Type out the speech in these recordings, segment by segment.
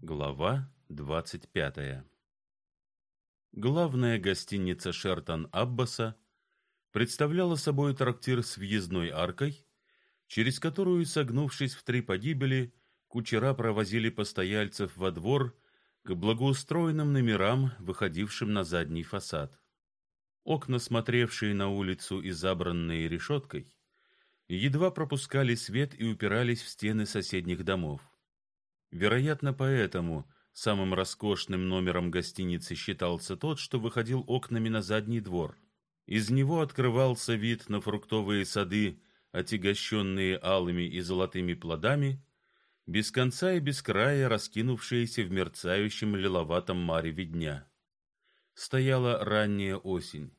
Глава двадцать пятая. Главная гостиница Шертон Аббаса представляла собой трактир с въездной аркой, через которую, согнувшись в три погибели, кучера провозили постояльцев во двор к благоустроенным номерам, выходившим на задний фасад. Окна, смотревшие на улицу и забранные решеткой, едва пропускали свет и упирались в стены соседних домов. Вероятно, поэтому самым роскошным номером гостиницы считался тот, что выходил окнами на задний двор. Из него открывался вид на фруктовые сады, отягощенные алыми и золотыми плодами, без конца и без края раскинувшиеся в мерцающем лиловатом мареве дня. Стояла ранняя осень,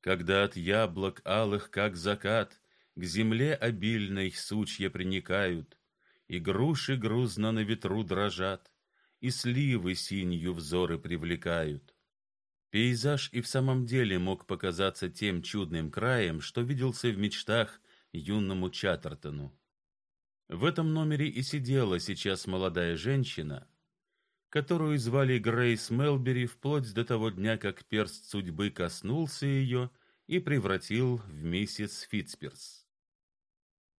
когда от яблок алых, как закат, к земле обильной сучья приникают, и груши грузно на ветру дрожат, и сливы синью взоры привлекают. Пейзаж и в самом деле мог показаться тем чудным краем, что виделся в мечтах юному Чаттертону. В этом номере и сидела сейчас молодая женщина, которую звали Грейс Мелбери вплоть до того дня, как перст судьбы коснулся ее и превратил в миссис Фитцперс.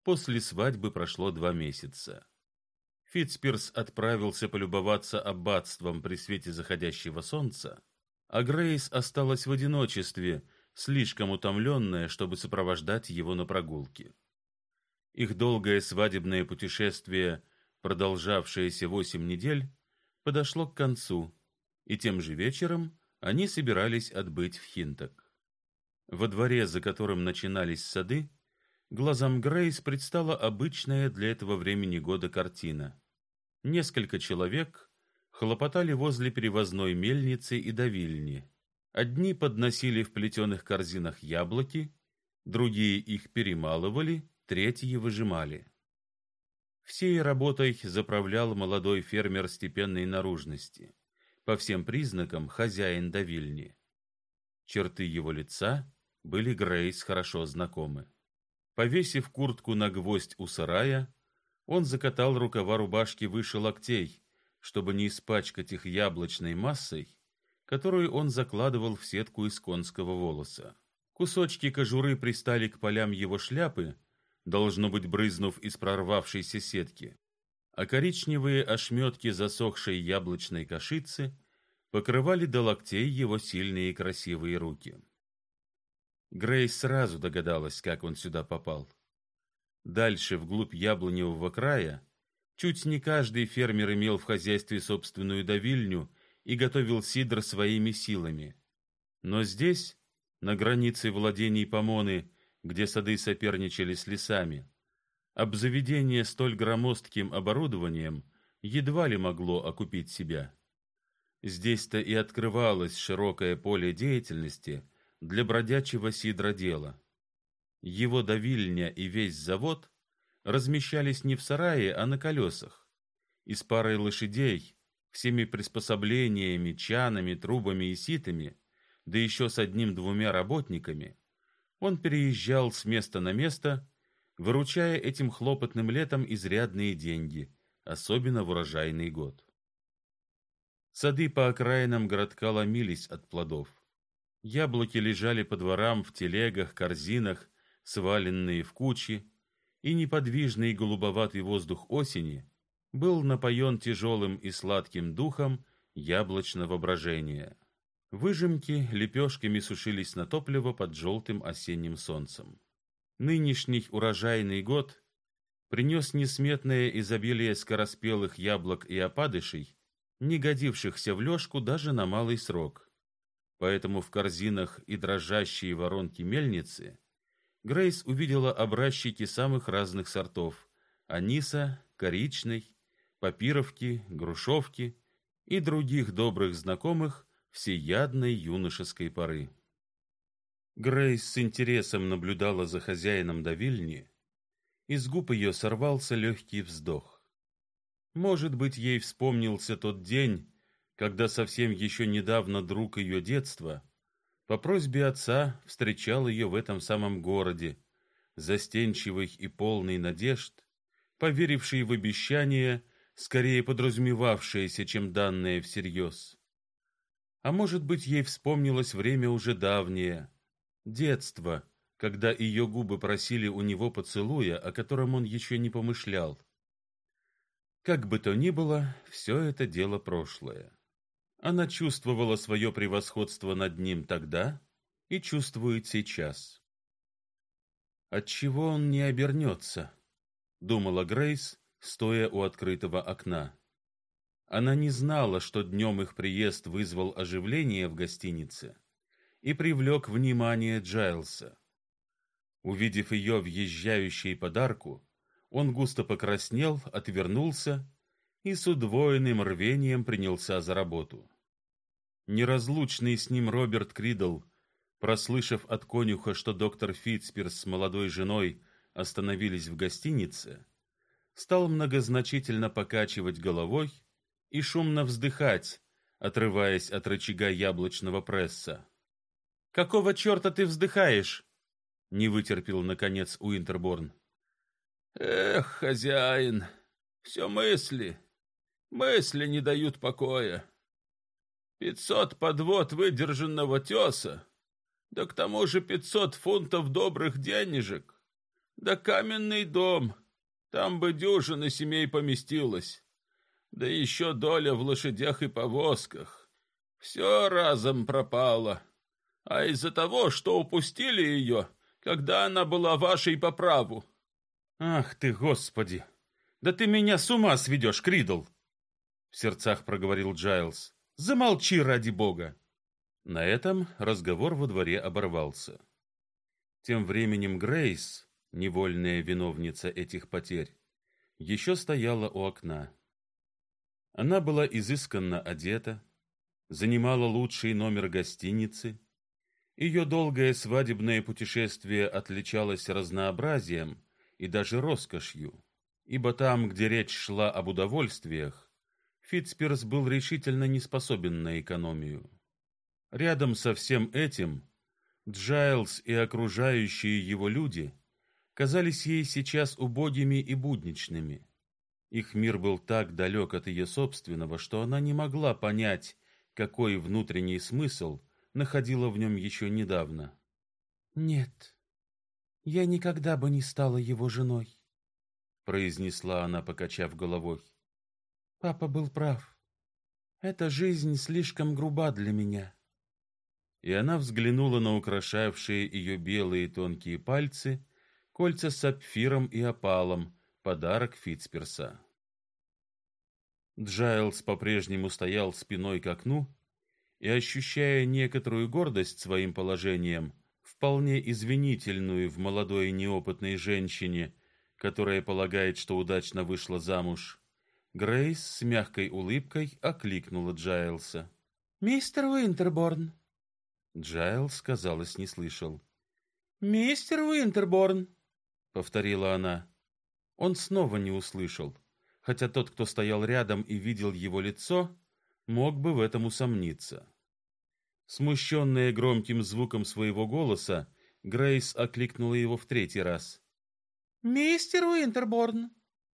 После свадьбы прошло два месяца. Фитцперс отправился полюбоваться аббатством при свете заходящего солнца, а Грейс осталась в одиночестве, слишком утомленная, чтобы сопровождать его на прогулке. Их долгое свадебное путешествие, продолжавшееся восемь недель, подошло к концу, и тем же вечером они собирались отбыть в Хинток. Во дворе, за которым начинались сады, глазам Грейс предстала обычная для этого времени года картина. Несколько человек хлопотали возле перевозной мельницы и давильни. Одни подносили в плетеных корзинах яблоки, другие их перемалывали, третьи выжимали. Всей работой заправлял молодой фермер степенной наружности, по всем признакам хозяин давильни. Черты его лица были Грейс хорошо знакомы. Повесив куртку на гвоздь у сарая, он закатал рукава рубашки выше локтей, чтобы не испачкать их яблочной массой, которую он закладывал в сетку из конского волоса. Кусочки кожуры пристали к полям его шляпы, должно быть брызнув из прорвавшейся сетки, а коричневые ошметки засохшей яблочной кашицы покрывали до локтей его сильные и красивые руки. Грейс сразу догадалась, как он сюда попал. Дальше, вглубь яблоневого края, чуть не каждый фермер имел в хозяйстве собственную давильню и готовил сидр своими силами. Но здесь, на границе владений Помоны, где сады соперничали с лесами. Обзаведение столь громоздким оборудованием едва ли могло окупить себя. Здесь-то и открывалось широкое поле деятельности для бродячего сидродела. Его давильня и весь завод размещались не в сарае, а на колесах. И с парой лошадей, всеми приспособлениями, чанами, трубами и ситами, да еще с одним-двумя работниками, он переезжал с места на место, выручая этим хлопотным летом изрядные деньги, особенно в урожайный год. Сады по окраинам городка ломились от плодов. Яблоки лежали по дворам в телегах, корзинах, сваленные в кучи, и неподвижный голубоватый воздух осени был напоен тяжелым и сладким духом яблочного брожения. Выжимки лепешками сушились на топливо под желтым осенним солнцем. Нынешний урожайный год принес несметное изобилие скороспелых яблок и опадышей, не годившихся в лёжку даже на малый срок. Поэтому в корзинах и дрожащие воронки мельницы Грейс увидела образчики самых разных сортов: аниса, коричной, папировки, грушовки и других добрых знакомых всеядной юношеской поры. Грейс с интересом наблюдала за хозяином давильни, и с губ ее сорвался легкий вздох. Может быть, ей вспомнился тот день, когда совсем еще недавно друг ее детства по просьбе отца встречал ее в этом самом городе, застенчивый и полный надежд, поверивший в обещание, скорее подразумевавшееся, чем данное всерьез. А может быть, ей вспомнилось время уже давнее, детство, когда ее губы просили у него поцелуя, о котором он еще не помышлял. Как бы то ни было, все это дело прошлое. Она чувствовала свое превосходство над ним тогда и чувствует сейчас. Отчего он не обернется? думала Грейс, стоя у открытого окна. Она не знала, что днем их приезд вызвал оживление в гостинице и привлек внимание Джайлса. Увидев ее въезжающей подарку, он густо покраснел, отвернулся и с удвоенным рвением принялся за работу. Неразлучный с ним Роберт Кридл, прослышав от конюха, что доктор Фитцперс с молодой женой остановились в гостинице, стал многозначительно покачивать головой и шумно вздыхать, отрываясь от рычага яблочного пресса. Какого черта ты вздыхаешь? не вытерпел наконец Уинтерборн. Эх, хозяин, все мысли, мысли не дают покоя. Пятьсот подвод выдержанного теса, да к тому же пятьсот фунтов добрых денежек, да каменный дом, там бы дюжина семей поместилась, да еще доля в лошадях и повозках. Все разом пропало, а из-за того, что упустили ее, когда она была вашей по праву. Ах ты, Господи! Да ты меня с ума сведешь, Кридл! В сердцах проговорил Джайлз. Замолчи ради бога. На этом разговор во дворе оборвался. Тем временем Грейс, невольная виновница этих потерь, еще стояла у окна. Она была изысканно одета, занимала лучший номер гостиницы. Ее долгое свадебное путешествие отличалось разнообразием и даже роскошью, ибо там, где речь шла об удовольствиях, Фитцперс был решительно не способен на экономию. Рядом со всем этим Джайлс и окружающие его люди казались ей сейчас убогими и будничными. Их мир был так далек от ее собственного, что она не могла понять, какой внутренний смысл находила в нем еще недавно. Нет. Я никогда бы не стала его женой, произнесла она, покачав головой. Папа был прав. Эта жизнь слишком груба для меня. И она взглянула на украшавшие ее белые тонкие пальцы, кольца с сапфиром и опалом, подарок Фитцперса. Джайлс по-прежнему стоял спиной к окну и, ощущая некоторую гордость своим положением, вполне извинительную в молодой и неопытной женщине, которая полагает, что удачно вышла замуж, Грейс с мягкой улыбкой окликнула Джайлса. «Мистер Уинтерборн!» Джайлс, казалось, не слышал. «Мистер Уинтерборн!» — повторила она. Он снова не услышал, хотя тот, кто стоял рядом и видел его лицо, мог бы в этом усомниться. Смущенная громким звуком своего голоса, Грейс окликнула его в третий раз. «Мистер Уинтерборн,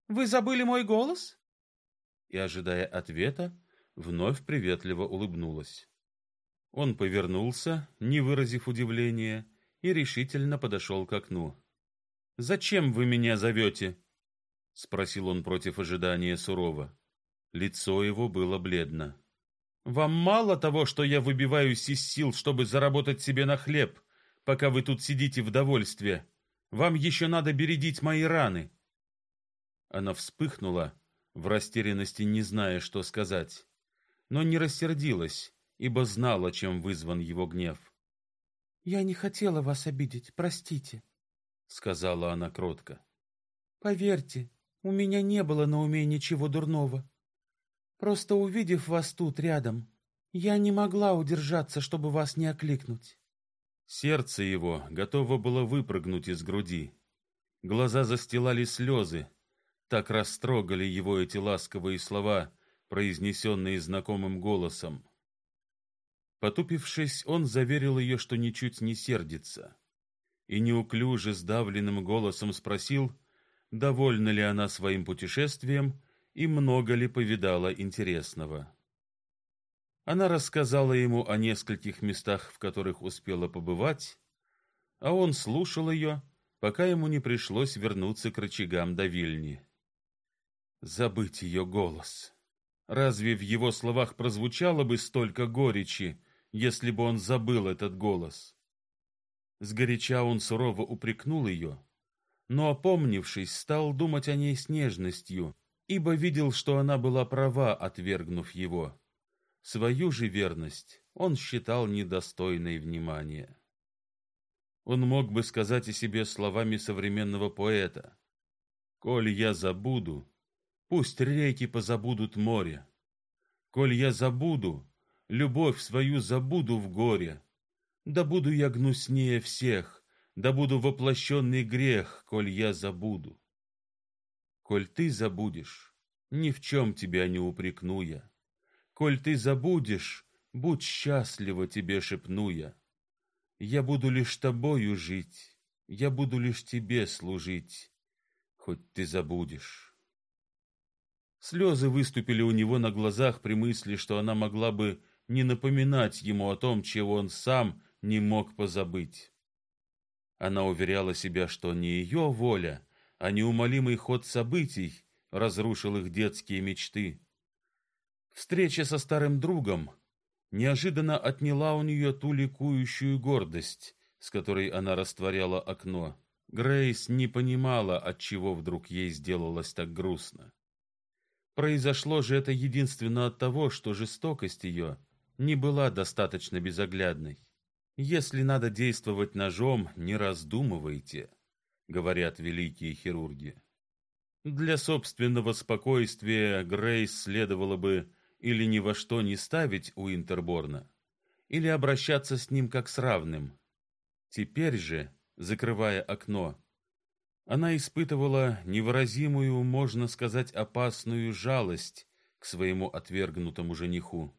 вы забыли мой голос?» и, ожидая ответа, вновь приветливо улыбнулась. Он повернулся, не выразив удивления, и решительно подошел к окну. «Зачем вы меня зовете?» — спросил он против ожидания сурово. Лицо его было бледно. «Вам мало того, что я выбиваюсь из сил, чтобы заработать себе на хлеб, пока вы тут сидите в довольстве? Вам еще надо бередить мои раны!» Она вспыхнула, в растерянности не зная, что сказать, но не рассердилась, ибо знала, чем вызван его гнев. «Я не хотела вас обидеть, простите», — сказала она кротко. «Поверьте, у меня не было на уме ничего дурного. Просто увидев вас тут рядом, я не могла удержаться, чтобы вас не окликнуть». Сердце его готово было выпрыгнуть из груди. Глаза застилали слезы, так растрогали его эти ласковые слова, произнесенные знакомым голосом. Потупившись, он заверил ее, что ничуть не сердится, и неуклюже сдавленным голосом спросил, довольна ли она своим путешествием и много ли повидала интересного. Она рассказала ему о нескольких местах, в которых успела побывать, а он слушал ее, пока ему не пришлось вернуться к рычагам до Вильни. Забыть ее голос. Разве в его словах прозвучало бы столько горечи, если бы он забыл этот голос? Сгоряча он сурово упрекнул ее, но, опомнившись, стал думать о ней с нежностью, ибо видел, что она была права, отвергнув его. Свою же верность он считал недостойной внимания. Он мог бы сказать о себе словами современного поэта: "Коль я забуду, пусть реки позабудут море. Коль я забуду, любовь свою забуду в горе. Да буду я гнуснее всех, да буду воплощенный грех, коль я забуду. Коль ты забудешь, ни в чем тебя не упрекну я. Коль ты забудешь, будь счастлива тебе шепну я. Я буду лишь тобою жить, я буду лишь тебе служить, хоть ты забудешь. Слезы выступили у него на глазах при мысли, что она могла бы не напоминать ему о том, чего он сам не мог позабыть. Она уверяла себя, что не ее воля, а неумолимый ход событий разрушил их детские мечты. Встреча со старым другом неожиданно отняла у нее ту ликующую гордость, с которой она растворяла окно. Грейс не понимала, от чего вдруг ей сделалось так грустно. Произошло же это единственно от того, что жестокость ее не была достаточно безоглядной. Если надо действовать ножом, не раздумывайте, говорят великие хирурги. Для собственного спокойствия Грейс следовало бы или ни во что не ставить у Интерборна, или обращаться с ним как с равным. Теперь же, закрывая окно, она испытывала невыразимую, можно сказать, опасную жалость к своему отвергнутому жениху.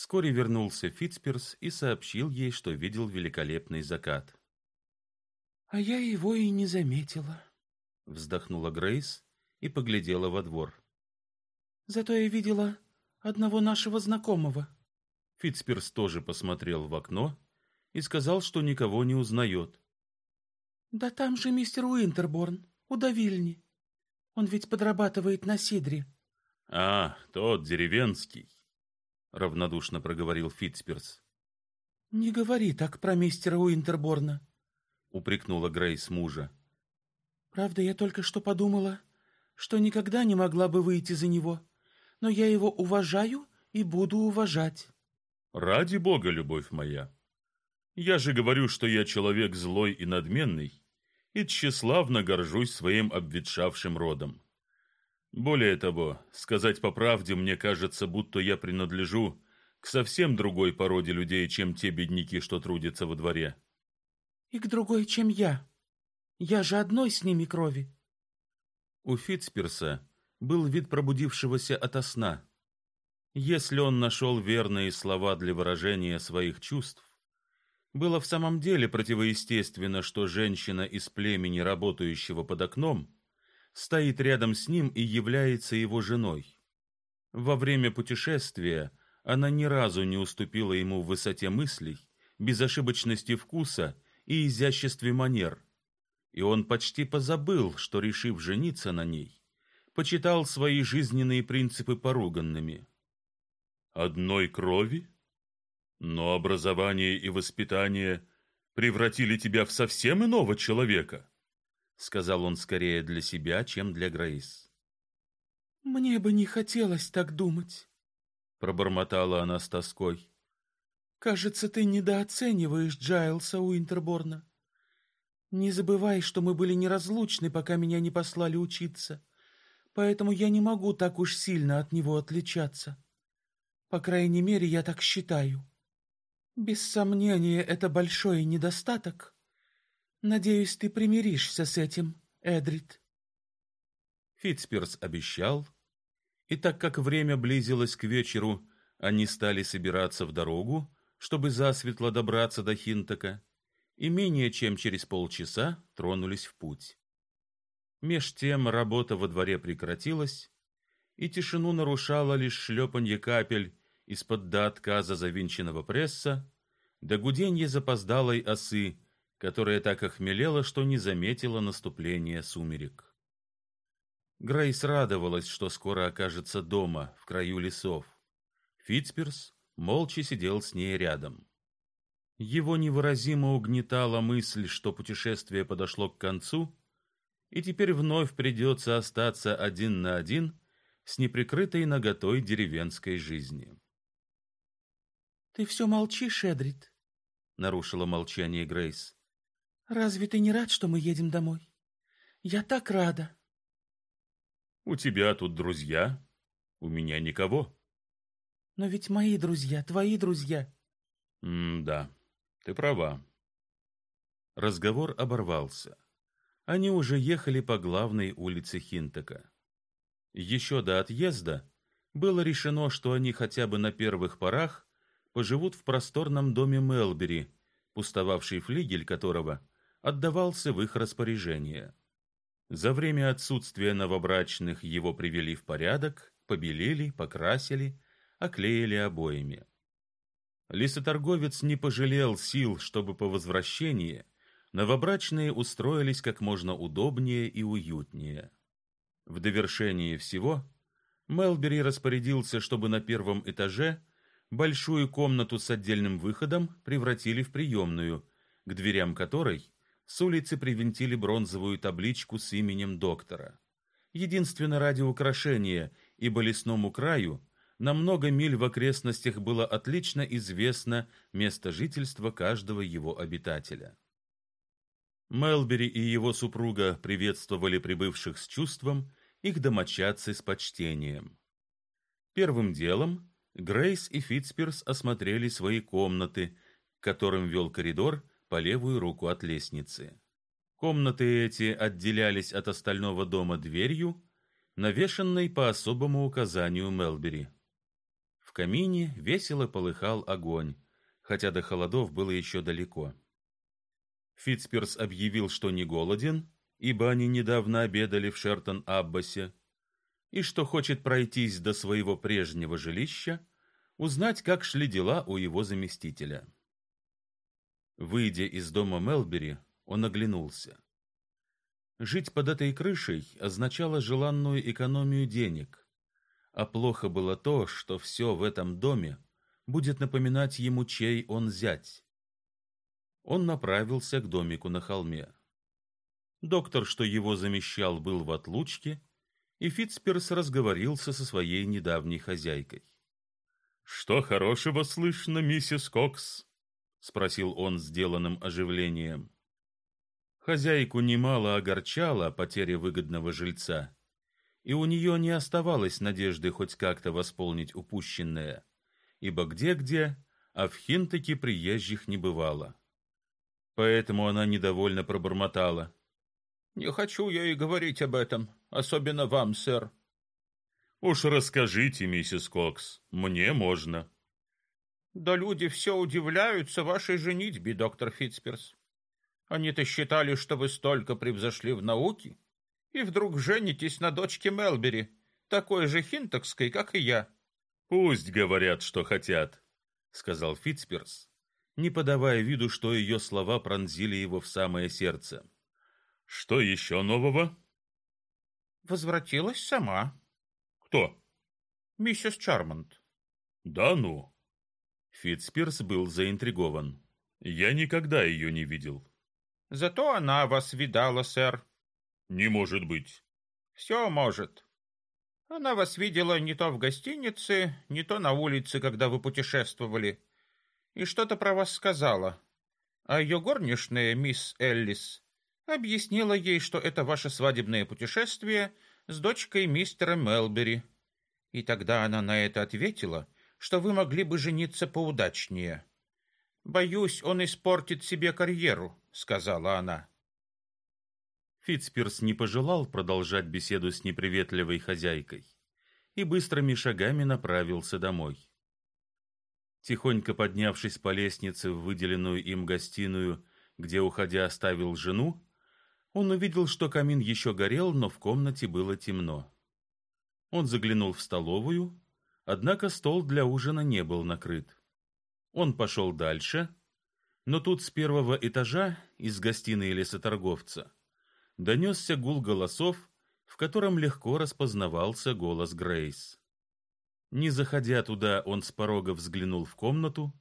Вскоре вернулся Фитцперс и сообщил ей, что видел великолепный закат. А я его и не заметила, вздохнула Грейс и поглядела во двор. Зато я видела одного нашего знакомого. Фитцперс тоже посмотрел в окно и сказал, что никого не узнает. Да там же мистер Уинтерборн, у Давильни. Он ведь подрабатывает на сидре. А, тот деревенский, равнодушно проговорил Фитцперс. Не говори так про мистера Уинтерборна, упрекнула Грейс мужа. Правда, я только что подумала, что никогда не могла бы выйти за него но я его уважаю и буду уважать. Ради бога, любовь моя. Я же говорю, что я человек злой и надменный, и тщеславно горжусь своим обветшавшим родом. Более того, сказать по правде, мне кажется, будто я принадлежу к совсем другой породе людей, чем те бедняки, что трудятся во дворе. И к другой, чем я. Я же одной с ними крови. У Фитцперса был вид пробудившегося ото сна. Если он нашел верные слова для выражения своих чувств, было в самом деле противоестественно, что женщина из племени, работающего под окном, стоит рядом с ним и является его женой. Во время путешествия она ни разу не уступила ему в высоте мыслей, безошибочности вкуса и изяществе манер, и он почти позабыл, что, решив жениться на ней, почитал свои жизненные принципы поруганными. Одной крови? Но образование и воспитание превратили тебя в совсем иного человека, сказал он скорее для себя, чем для Грейс. Мне бы не хотелось так думать, пробормотала она с тоской. Кажется, ты недооцениваешь Джайлса Уинтерборна. Не забывай, что мы были неразлучны, пока меня не послали учиться поэтому я не могу так уж сильно от него отличаться. По крайней мере, я так считаю. Без сомнения, это большой недостаток. Надеюсь, ты примиришься с этим, Эдрит. Фитцперс обещал, И так как время близилось к вечеру, они стали собираться в дорогу, чтобы засветло добраться до Хинтака, и менее чем через полчаса тронулись в путь. Меж тем работа во дворе прекратилась, и тишину нарушало лишь шлепанье капель из-под до отказа завинченного пресса, да гуденье запоздалой осы, которая так охмелела, что не заметила наступления сумерек. Грейс радовалась, что скоро окажется дома, в краю лесов. Фитцперс молча сидел с ней рядом. Его невыразимо угнетала мысль, что путешествие подошло к концу, и теперь вновь придется остаться один на один с неприкрытой наготой деревенской жизни. Ты все молчишь, Эдрит? нарушила молчание Грейс. Разве ты не рад, что мы едем домой? Я так рада. У тебя тут друзья, у меня никого. Но ведь мои друзья, твои друзья. М-да. Ты права. Разговор оборвался. Они уже ехали по главной улице Хинтека. Еще до отъезда было решено, что они хотя бы на первых порах поживут в просторном доме Мелбери, пустовавший флигель которого отдавался в их распоряжение. За время отсутствия новобрачных его привели в порядок, побелили, покрасили, оклеили обоями. Лесоторговец не пожалел сил, чтобы по возвращении новобрачные устроились как можно удобнее и уютнее. В довершение всего Мелбери распорядился, чтобы на первом этаже большую комнату с отдельным выходом превратили в приемную, к дверям которой с улицы привинтили бронзовую табличку с именем доктора. Единственно ради украшения, ибо лесному краю на много миль в окрестностях было отлично известно место жительства каждого его обитателя. Мелбери и его супруга приветствовали прибывших с чувством, их домочадцы с почтением. Первым делом Грейс и Фитцперс осмотрели свои комнаты, к которым вел коридор по левую руку от лестницы. Комнаты эти отделялись от остального дома дверью, навешанной по особому указанию Мелбери. В камине весело полыхал огонь, хотя до холодов было еще далеко. Фитцперс объявил, что не голоден, ибо они недавно обедали в Шертон-Аббасе, и что хочет пройтись до своего прежнего жилища, узнать, как шли дела у его заместителя. Выйдя из дома Мелбери, он оглянулся. Жить под этой крышей означало желанную экономию денег, а плохо было то, что все в этом доме будет напоминать ему, чей он зять. Он направился к домику на холме. Доктор, что его замещал, был в отлучке, и Фитцперс разговорился со своей недавней хозяйкой. Что хорошего слышно, миссис Кокс? Спросил он сделанным оживлением. Хозяйку немало огорчала потеря выгодного жильца, и у нее не оставалось надежды хоть как-то восполнить упущенное, ибо где-где, а в Хинтаке приезжих не бывало. Поэтому она недовольно пробормотала: "Не хочу я и говорить об этом, особенно вам, сэр". "Уж расскажите, миссис Кокс, мне можно". "Да люди все удивляются вашей женитьбе, доктор Фитцперс. Они-то считали, что вы столько превзошли в науке, и вдруг женитесь на дочке Мелбери, такой же хинтокской, как и я. Пусть говорят, что хотят, сказал Фитцперс, не подавая виду, что ее слова пронзили его в самое сердце. Что еще нового? Возвратилась сама. Кто? Миссис Чармонт. Да ну. Фитцперс был заинтригован. Я никогда ее не видел. Зато она вас видала, сэр. Не может быть. Все может. Она вас видела не то в гостинице, не то на улице, когда вы путешествовали, и что-то про вас сказала. А ее горничная, мисс Эллис, объяснила ей, что это ваше свадебное путешествие с дочкой мистера Мелбери. И тогда она на это ответила, что вы могли бы жениться поудачнее. Боюсь, он испортит себе карьеру, сказала она. Фитцперс не пожелал продолжать беседу с неприветливой хозяйкой. и быстрыми шагами направился домой. Тихонько поднявшись по лестнице в выделенную им гостиную, где, уходя, оставил жену, он увидел, что камин еще горел, но в комнате было темно. Он заглянул в столовую, однако стол для ужина не был накрыт. Он пошел дальше, но тут с первого этажа, из гостиной лесоторговца, донесся гул голосов, в котором легко распознавался голос Грейс. Не заходя туда, он с порога взглянул в комнату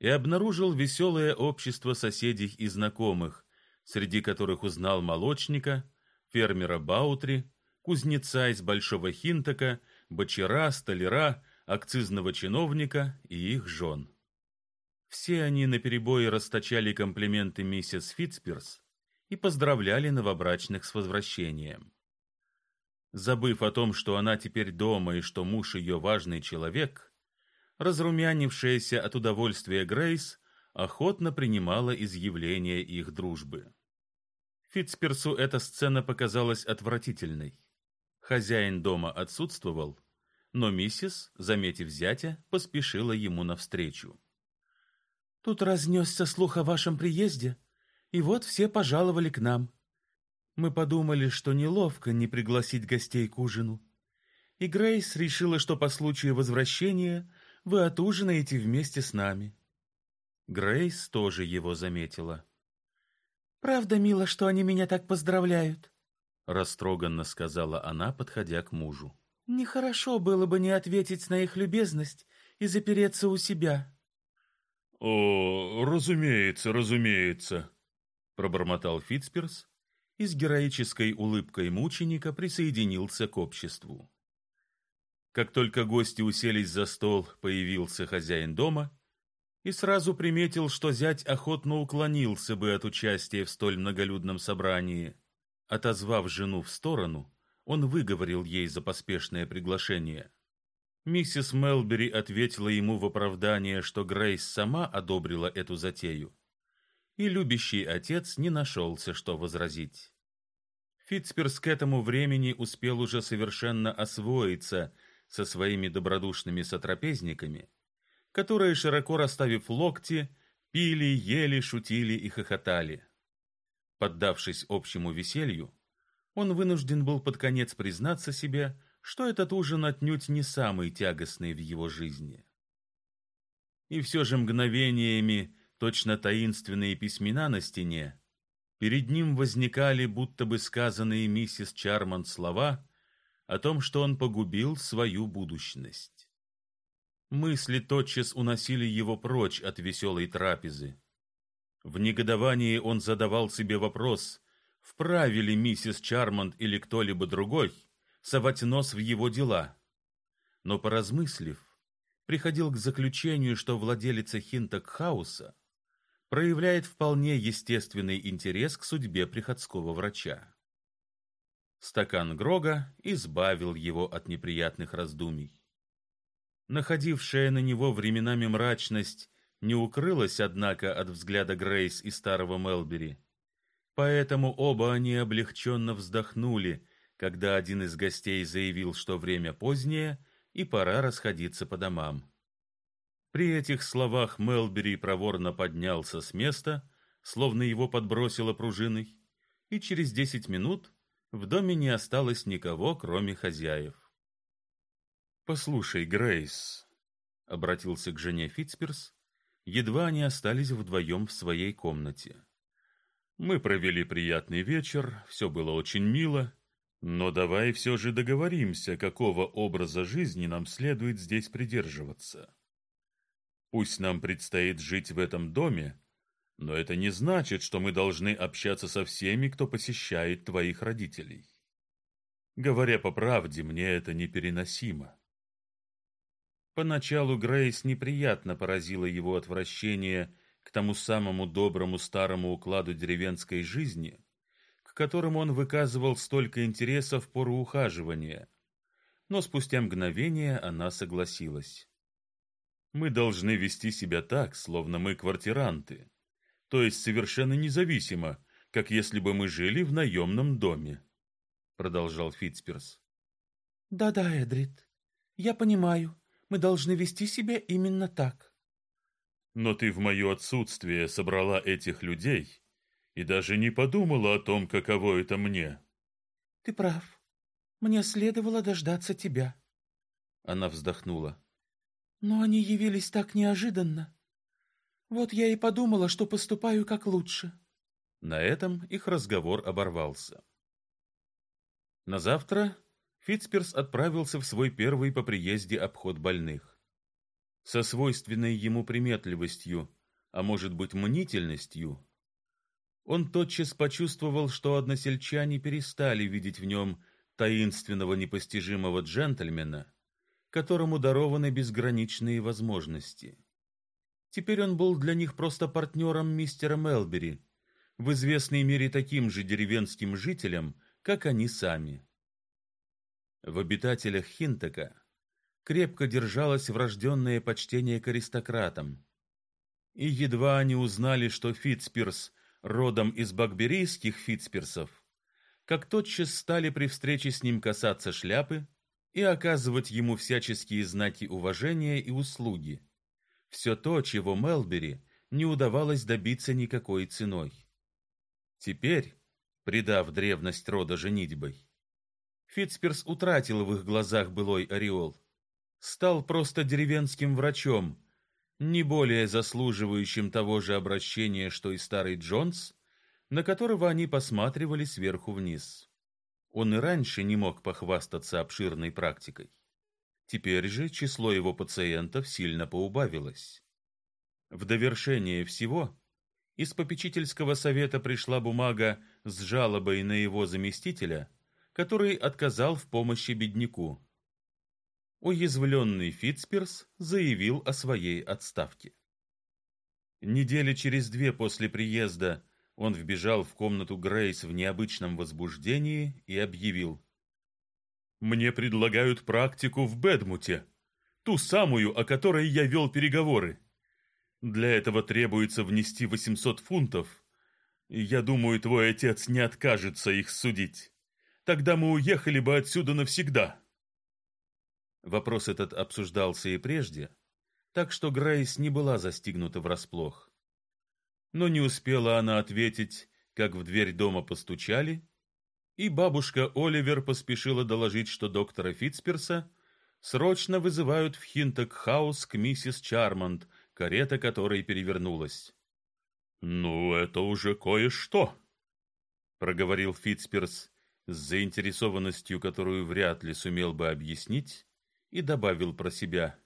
и обнаружил веселое общество соседей и знакомых, среди которых узнал молочника, фермера Баутри, кузнеца из Большого Хинтака, бочара, столяра, акцизного чиновника и их жен. Все они наперебой расточали комплименты миссис Фитцперс и поздравляли новобрачных с возвращением. Забыв о том, что она теперь дома и что муж ее важный человек, разрумянившаяся от удовольствия Грейс охотно принимала изъявление их дружбы. Фитцперсу эта сцена показалась отвратительной. Хозяин дома отсутствовал, но миссис, заметив зятя, поспешила ему навстречу. Тут разнесся слух о вашем приезде, и вот все пожаловали к нам. Мы подумали, что неловко не пригласить гостей к ужину. И Грейс решила, что по случаю возвращения вы отужинаете вместе с нами. Грейс тоже его заметила. Правда, мило, что они меня так поздравляют, растроганно сказала она, подходя к мужу. Нехорошо было бы не ответить на их любезность и запереться у себя. О, разумеется, разумеется, пробормотал Фитцперс и с героической улыбкой мученика присоединился к обществу. Как только гости уселись за стол, появился хозяин дома и сразу приметил, что зять охотно уклонился бы от участия в столь многолюдном собрании. Отозвав жену в сторону, он выговорил ей за поспешное приглашение. Миссис Мелбери ответила ему в оправдание, что Грейс сама одобрила эту затею, и любящий отец не нашелся, что возразить. Фитцперс к этому времени успел уже совершенно освоиться со своими добродушными сотрапезниками которые, широко расставив локти, пили, ели, шутили и хохотали. Поддавшись общему веселью, он вынужден был под конец признаться себе, что этот ужин отнюдь не самый тягостный в его жизни. И все же мгновениями, точно таинственные письмена на стене, перед ним возникали будто бы сказанные миссис Чармонт слова о том, что он погубил свою будущность. Мысли тотчас уносили его прочь от веселой трапезы. В негодовании он задавал себе вопрос, вправе ли миссис Чармонд или кто-либо другой совать нос в его дела. Но поразмыслив, приходил к заключению, что владелица Хинток-хауса проявляет вполне естественный интерес к судьбе приходского врача. Стакан грога избавил его от неприятных раздумий находившая на него временами мрачность, не укрылась, однако, от взгляда Грейс и старого Мелбери. Поэтому оба они облегченно вздохнули, когда один из гостей заявил, что время позднее и пора расходиться по домам. При этих словах Мелбери проворно поднялся с места, словно его подбросило пружиной, и через десять минут в доме не осталось никого, кроме хозяев. Послушай, Грейс, обратился к жене Фитцперс, едва они остались вдвоем в своей комнате. Мы провели приятный вечер, все было очень мило, но давай все же договоримся, какого образа жизни нам следует здесь придерживаться. Пусть нам предстоит жить в этом доме, но это не значит, что мы должны общаться со всеми, кто посещает твоих родителей. Говоря по правде, мне это непереносимо. Поначалу Грейс неприятно поразило его отвращение к тому самому доброму старому укладу деревенской жизни, к которому он выказывал столько интереса в пору ухаживания. Но спустя мгновение она согласилась. Мы должны вести себя так, словно мы квартиранты, то есть совершенно независимо, как если бы мы жили в наемном доме, продолжал Фитцперс. Да-да, Эдрит, Я понимаю, мы должны вести себя именно так. Но ты в мое отсутствие собрала этих людей и даже не подумала о том, каково это мне. Ты прав. Мне следовало дождаться тебя. Она вздохнула. Но они явились так неожиданно. Вот я и подумала, что поступаю как лучше. На этом их разговор оборвался. На завтра Фитцперс отправился в свой первый по приезде обход больных. Со свойственной ему приметливостью, а может быть мнительностью, он тотчас почувствовал, что односельчане перестали видеть в нем таинственного непостижимого джентльмена, которому дарованы безграничные возможности. Теперь он был для них просто партнером мистера Мелбери, в известной мере таким же деревенским жителем, как они сами. В обитателях Хинтека крепко держалось врожденное почтение к аристократам. И едва они узнали, что Фитцпирс родом из бакберийских Фитцпирсов, как тотчас стали при встрече с ним касаться шляпы и оказывать ему всяческие знаки уважения и услуги. Все то, чего Мелбери не удавалось добиться никакой ценой. Теперь, придав древность рода женитьбой, Фитцперс утратил в их глазах былой ореол, стал просто деревенским врачом, не более заслуживающим того же обращения, что и старый Джонс, на которого они посматривали сверху вниз. Он и раньше не мог похвастаться обширной практикой. Теперь же число его пациентов сильно поубавилось. В довершение всего из попечительского совета пришла бумага с жалобой на его заместителя, который отказал в помощи бедняку. Уязвленный Фитцперс заявил о своей отставке. Недели через две после приезда он вбежал в комнату Грейс в необычном возбуждении и объявил: "Мне предлагают практику в Бедмуте, ту самую, о которой я вел переговоры. Для этого требуется внести 800 фунтов. Я думаю, твой отец не откажется их судить. Тогда мы уехали бы отсюда навсегда. Вопрос этот обсуждался и прежде, так что Грейс не была застигнута врасплох. Но не успела она ответить, как в дверь дома постучали, и бабушка Оливер поспешила доложить, что доктора Фитцпирса срочно вызывают в Хинток-хаус к миссис Чармонд, карета которой перевернулась. «Ну, это уже кое-что», — проговорил Фитцпирс с заинтересованностью, которую вряд ли сумел бы объяснить, и добавил про себя.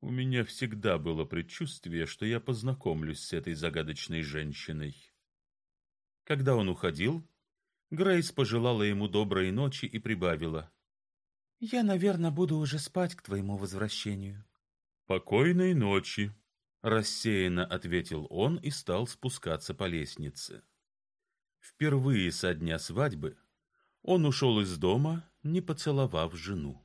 «У меня всегда было предчувствие, что я познакомлюсь с этой загадочной женщиной». Когда он уходил, Грейс пожелала ему доброй ночи и прибавила. «Я, наверное, буду уже спать к твоему возвращению». «Покойной ночи», рассеянно ответил он и стал спускаться по лестнице. Впервые со дня свадьбы он ушел из дома, не поцеловав жену.